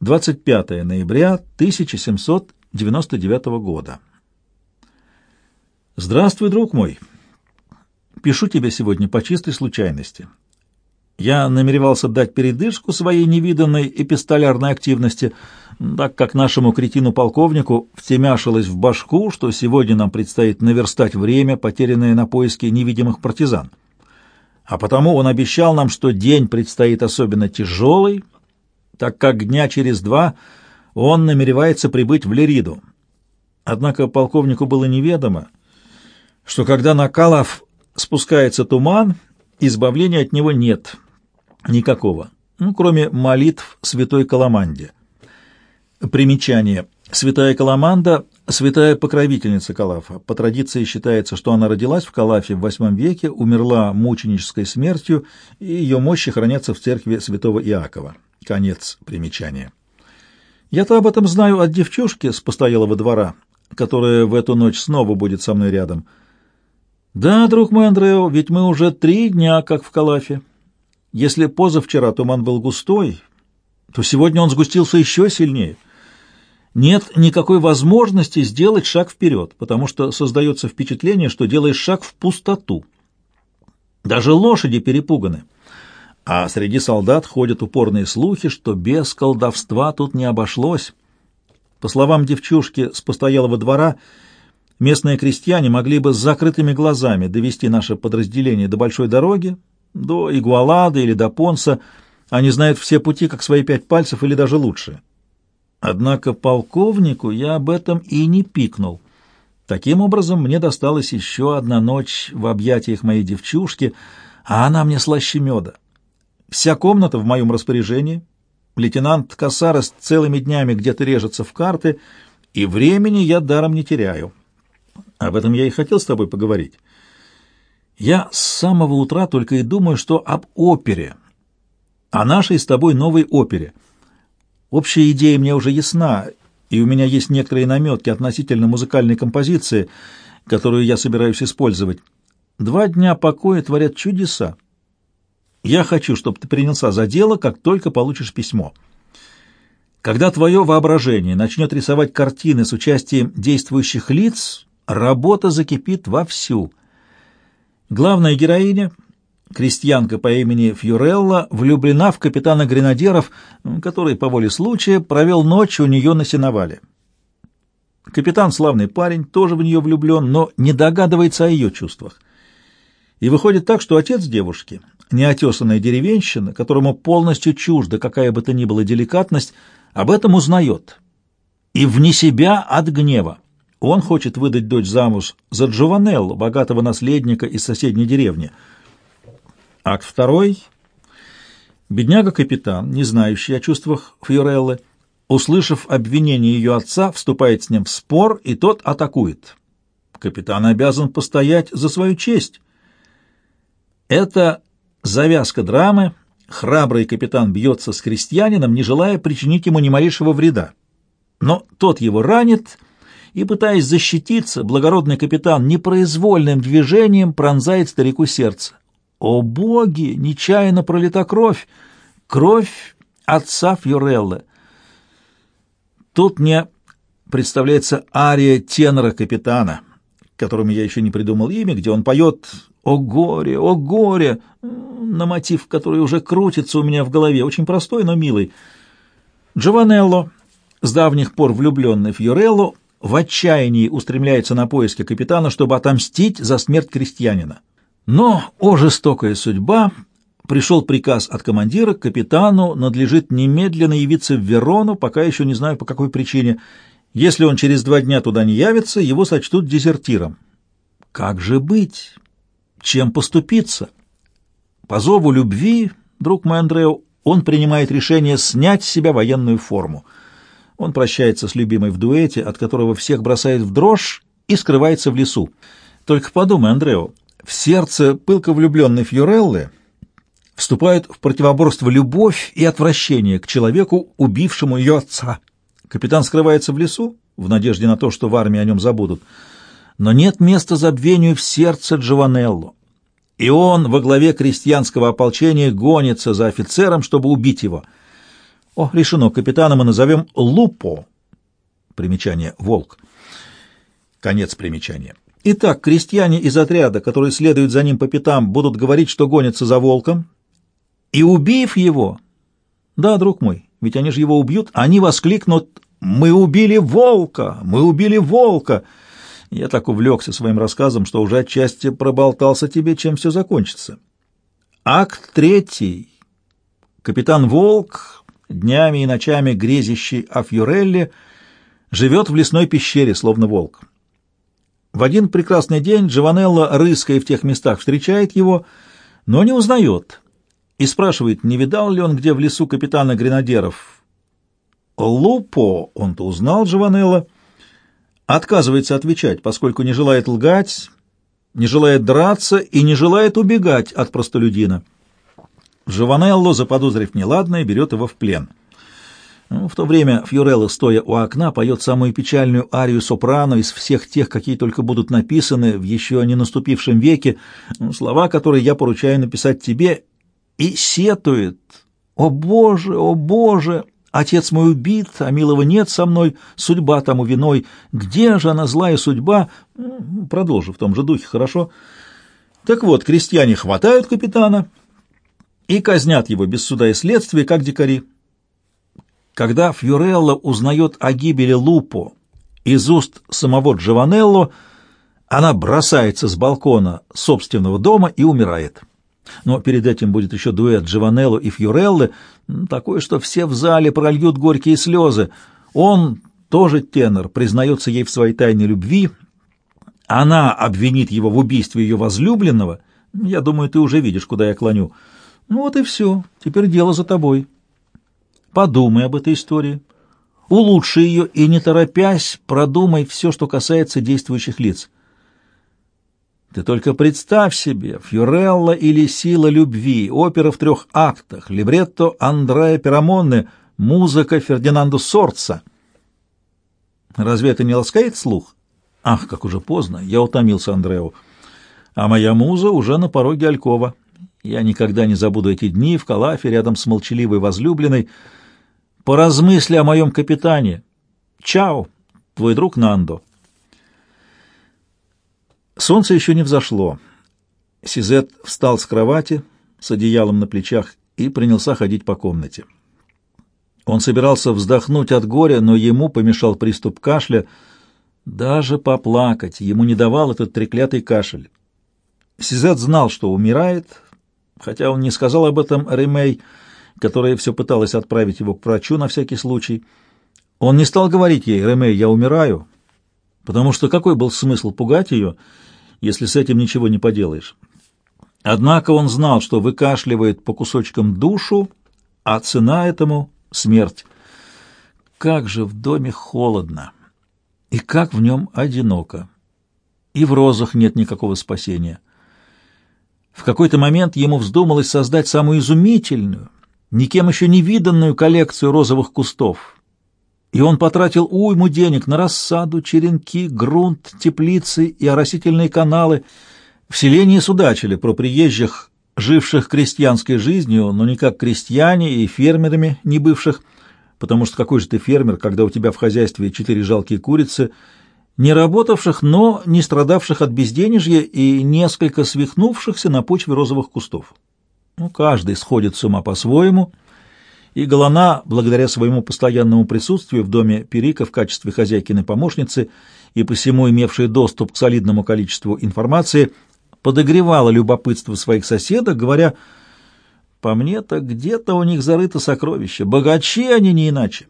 25 ноября 1799 года. Здравствуй, друг мой. Пишу тебе сегодня по чистой случайности. Я намеревался дать передышку своей невиданной эпистолярной активности, так как нашему кретину-полковнику втемяшилось в башку, что сегодня нам предстоит наверстать время, потерянное на поиски невидимых партизан. А потому он обещал нам, что день предстоит особенно тяжелый, так как дня через два он намеревается прибыть в Лериду. Однако полковнику было неведомо, что когда на Калав спускается туман, избавления от него нет никакого, ну, кроме молитв святой Каламанде. Примечание. Святая Каламанда — святая покровительница Калафа. По традиции считается, что она родилась в Калафе в VIII веке, умерла мученической смертью, и ее мощи хранятся в церкви святого Иакова. Конец примечания. Я-то об этом знаю от девчушки с постоялого двора, которая в эту ночь снова будет со мной рядом. Да, друг мой Андрео, ведь мы уже три дня как в Калафе. Если позавчера туман был густой, то сегодня он сгустился еще сильнее. Нет никакой возможности сделать шаг вперед, потому что создается впечатление, что делаешь шаг в пустоту. Даже лошади перепуганы а среди солдат ходят упорные слухи, что без колдовства тут не обошлось. По словам девчушки с постоялого двора, местные крестьяне могли бы с закрытыми глазами довести наше подразделение до большой дороги, до Игуалады или до Понса. Они знают все пути, как свои пять пальцев, или даже лучше. Однако полковнику я об этом и не пикнул. Таким образом, мне досталась еще одна ночь в объятиях моей девчушки, а она мне слаще меда. Вся комната в моем распоряжении. Лейтенант Касарес целыми днями где-то режется в карты, и времени я даром не теряю. Об этом я и хотел с тобой поговорить. Я с самого утра только и думаю, что об опере, о нашей с тобой новой опере. Общая идея мне уже ясна, и у меня есть некоторые наметки относительно музыкальной композиции, которую я собираюсь использовать. Два дня покоя творят чудеса. Я хочу, чтобы ты принялся за дело, как только получишь письмо. Когда твое воображение начнет рисовать картины с участием действующих лиц, работа закипит вовсю. Главная героиня, крестьянка по имени Фьюрелла, влюблена в капитана гренадеров, который по воле случая провел ночь у нее на сеновале. Капитан славный парень, тоже в нее влюблен, но не догадывается о ее чувствах. И выходит так, что отец девушки неотесанная деревенщина, которому полностью чужда какая бы то ни была деликатность, об этом узнает. И вне себя от гнева. Он хочет выдать дочь замуж за Джованелло, богатого наследника из соседней деревни. Акт второй. Бедняга-капитан, не знающий о чувствах Фьореллы, услышав обвинение ее отца, вступает с ним в спор, и тот атакует. Капитан обязан постоять за свою честь. Это Завязка драмы. Храбрый капитан бьется с крестьянином, не желая причинить ему ни малейшего вреда. Но тот его ранит, и, пытаясь защититься, благородный капитан непроизвольным движением пронзает старику сердце. О боги! Нечаянно пролита кровь! Кровь отца Фьюреллы. Тут мне представляется ария тенора капитана, которому я еще не придумал имя, где он поет «О горе! О горе!» на мотив, который уже крутится у меня в голове, очень простой, но милый. Джованелло, с давних пор влюбленный в Юрелло, в отчаянии устремляется на поиски капитана, чтобы отомстить за смерть крестьянина. Но, о жестокая судьба, пришел приказ от командира, капитану надлежит немедленно явиться в Верону, пока еще не знаю по какой причине. Если он через два дня туда не явится, его сочтут дезертиром. Как же быть? Чем поступиться? По зову любви, друг мой Андрео, он принимает решение снять с себя военную форму. Он прощается с любимой в дуэте, от которого всех бросает в дрожь, и скрывается в лесу. Только подумай, Андрео, в сердце пылко влюбленной Фьореллы вступают в противоборство любовь и отвращение к человеку, убившему ее отца. Капитан скрывается в лесу, в надежде на то, что в армии о нем забудут. Но нет места забвению в сердце Джованелло и он во главе крестьянского ополчения гонится за офицером, чтобы убить его. О, решено, капитана мы назовем Лупо. Примечание «Волк». Конец примечания. Итак, крестьяне из отряда, которые следуют за ним по пятам, будут говорить, что гонятся за волком, и, убив его, да, друг мой, ведь они же его убьют, они воскликнут «Мы убили волка! Мы убили волка!» Я так увлекся своим рассказом, что уже отчасти проболтался тебе, чем все закончится. Акт третий. Капитан Волк, днями и ночами грезящий о Фьюрелле, живет в лесной пещере, словно волк. В один прекрасный день Джованелло, рыская в тех местах, встречает его, но не узнает, и спрашивает, не видал ли он где в лесу капитана гренадеров. Лупо, он-то узнал Джованелло, отказывается отвечать, поскольку не желает лгать, не желает драться и не желает убегать от простолюдина. Джованелло, заподозрив неладное, берет его в плен — ну, в то время Фьюрелло, стоя у окна, поет самую печальную арию сопрано из всех тех, какие только будут написаны в еще не наступившем веке, ну, слова, которые я поручаю написать тебе, и сетует. «О Боже, о Боже! Отец мой убит, а милого нет со мной, судьба тому виной. Где же она, злая судьба?» Продолжу в том же духе, хорошо? Так вот, крестьяне хватают капитана и казнят его без суда и следствия, как дикари. Когда Фьюрелло узнает о гибели Лупо из уст самого Джованелло, она бросается с балкона собственного дома и умирает. Но перед этим будет еще дуэт Джованелло и Фьюреллы, такой, что все в зале прольют горькие слезы. Он, тоже тенор, признается ей в своей тайной любви, она обвинит его в убийстве ее возлюбленного. Я думаю, ты уже видишь, куда я клоню. Ну вот и все, теперь дело за тобой». Подумай об этой истории, улучши ее и, не торопясь, продумай все, что касается действующих лиц. Ты только представь себе, Фьюрелла или «Сила любви», опера в трех актах, либретто Андреа Пирамонне, музыка Фердинандо Сорца. Разве это не ласкает слух? Ах, как уже поздно, я утомился Андрео. А моя муза уже на пороге Алькова. Я никогда не забуду эти дни в Калафе рядом с молчаливой возлюбленной, Поразмысли о моем капитане. Чао, твой друг Нандо. Солнце еще не взошло. Сизет встал с кровати с одеялом на плечах и принялся ходить по комнате. Он собирался вздохнуть от горя, но ему помешал приступ кашля. Даже поплакать ему не давал этот треклятый кашель. Сизет знал, что умирает, хотя он не сказал об этом Ремей, — которая все пыталась отправить его к врачу на всякий случай. Он не стал говорить ей, «Реме, я умираю», потому что какой был смысл пугать ее, если с этим ничего не поделаешь? Однако он знал, что выкашливает по кусочкам душу, а цена этому — смерть. Как же в доме холодно, и как в нем одиноко, и в розах нет никакого спасения. В какой-то момент ему вздумалось создать самую изумительную, никем еще не виданную коллекцию розовых кустов. И он потратил уйму денег на рассаду, черенки, грунт, теплицы и оросительные каналы. В селении судачили про приезжих, живших крестьянской жизнью, но не как крестьяне и фермерами не бывших, потому что какой же ты фермер, когда у тебя в хозяйстве четыре жалкие курицы, не работавших, но не страдавших от безденежья и несколько свихнувшихся на почве розовых кустов. Ну, каждый сходит с ума по-своему, и Голона, благодаря своему постоянному присутствию в доме Перика в качестве хозяйкиной помощницы и посему имевшей доступ к солидному количеству информации, подогревала любопытство своих соседок, говоря, «По мне-то где-то у них зарыто сокровище, богачи они не иначе».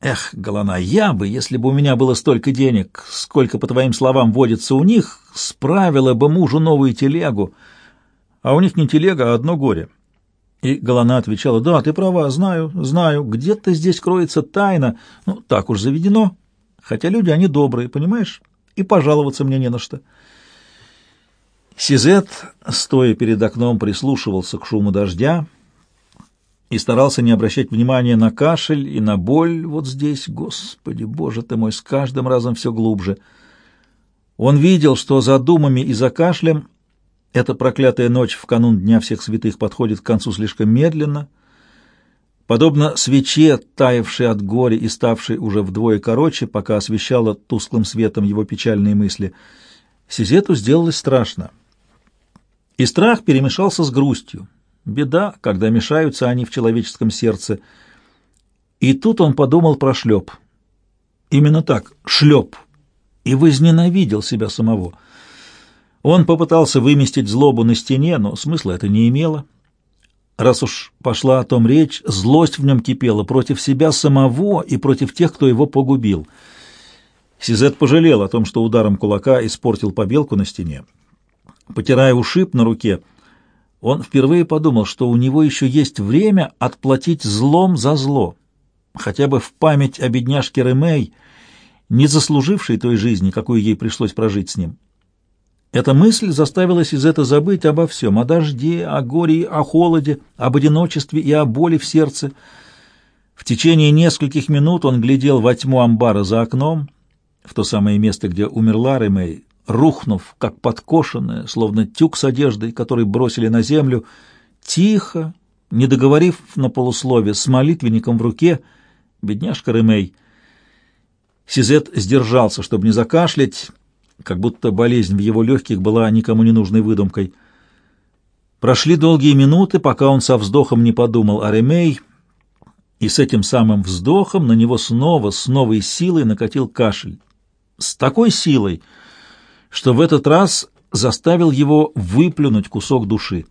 Эх, Голона, я бы, если бы у меня было столько денег, сколько, по твоим словам, водится у них, справила бы мужу новую телегу, а у них не телега, а одно горе. И Галана отвечала, да, ты права, знаю, знаю, где-то здесь кроется тайна, ну, так уж заведено, хотя люди, они добрые, понимаешь, и пожаловаться мне не на что. Сизет, стоя перед окном, прислушивался к шуму дождя и старался не обращать внимания на кашель и на боль вот здесь. Господи, Боже ты мой, с каждым разом все глубже. Он видел, что за думами и за кашлем эта проклятая ночь в канун Дня всех святых подходит к концу слишком медленно. Подобно свече, таявшей от горя и ставшей уже вдвое короче, пока освещала тусклым светом его печальные мысли, Сизету сделалось страшно. И страх перемешался с грустью. Беда, когда мешаются они в человеческом сердце. И тут он подумал про шлеп. Именно так, шлеп. И возненавидел себя самого. Он попытался выместить злобу на стене, но смысла это не имело. Раз уж пошла о том речь, злость в нем кипела против себя самого и против тех, кто его погубил. Сизет пожалел о том, что ударом кулака испортил побелку на стене. Потирая ушиб на руке, он впервые подумал, что у него еще есть время отплатить злом за зло, хотя бы в память о бедняжке Ремей, не заслужившей той жизни, какую ей пришлось прожить с ним. Эта мысль заставила Сизета забыть обо всем, о дожде, о горе, о холоде, об одиночестве и о боли в сердце. В течение нескольких минут он глядел во тьму амбара за окном, в то самое место, где умерла Ремей, рухнув, как подкошенная, словно тюк с одеждой, который бросили на землю, тихо, не договорив на полуслове, с молитвенником в руке, бедняжка Ремей. Сизет сдержался, чтобы не закашлять, как будто болезнь в его легких была никому не нужной выдумкой. Прошли долгие минуты, пока он со вздохом не подумал о Ремей, и с этим самым вздохом на него снова, с новой силой накатил кашель. С такой силой, что в этот раз заставил его выплюнуть кусок души.